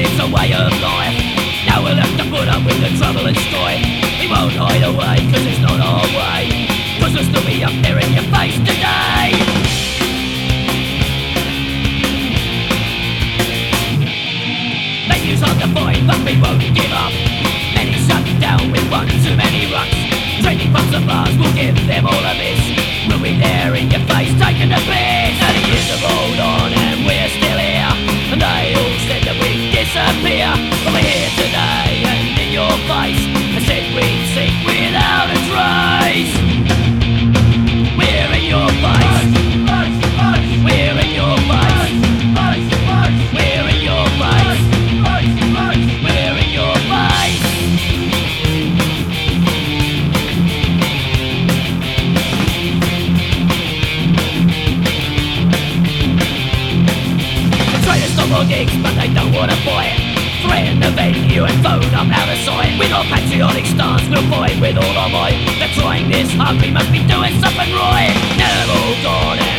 it's a way of life. Now we'll have to put up with the trouble and strife He won't hide away, cause it's not our way. Cause we'll still be up there in your face today. Venues hard to find, but we won't give up. Many shut down with one too many rucks Training pubs and bars will give them all. Our gigs, but they don't wanna buy. Threaten the venue and phone up out of sight. With our patriotic stance, we'll fight with all our might. They're trying this hard, we must be doing something right. All gone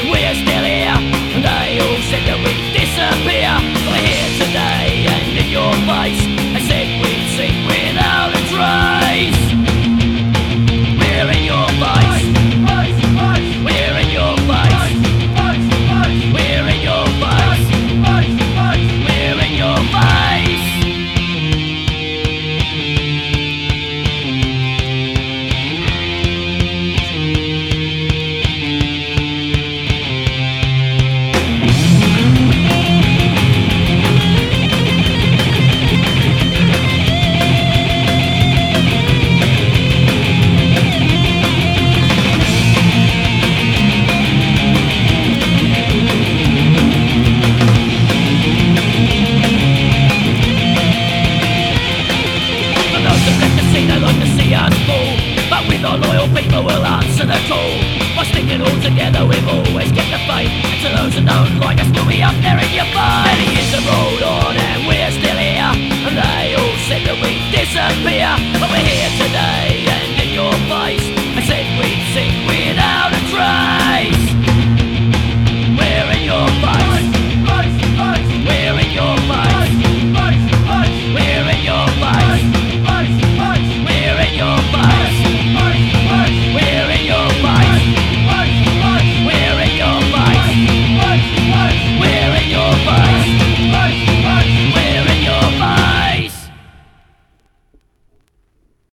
Our loyal people, we'll answer the call. By sticking all together, we've always kept the faith. And to those don't like us, we'll be up there in your face. Many years have rolled on, and we're still here. And they all said that we'd disappear.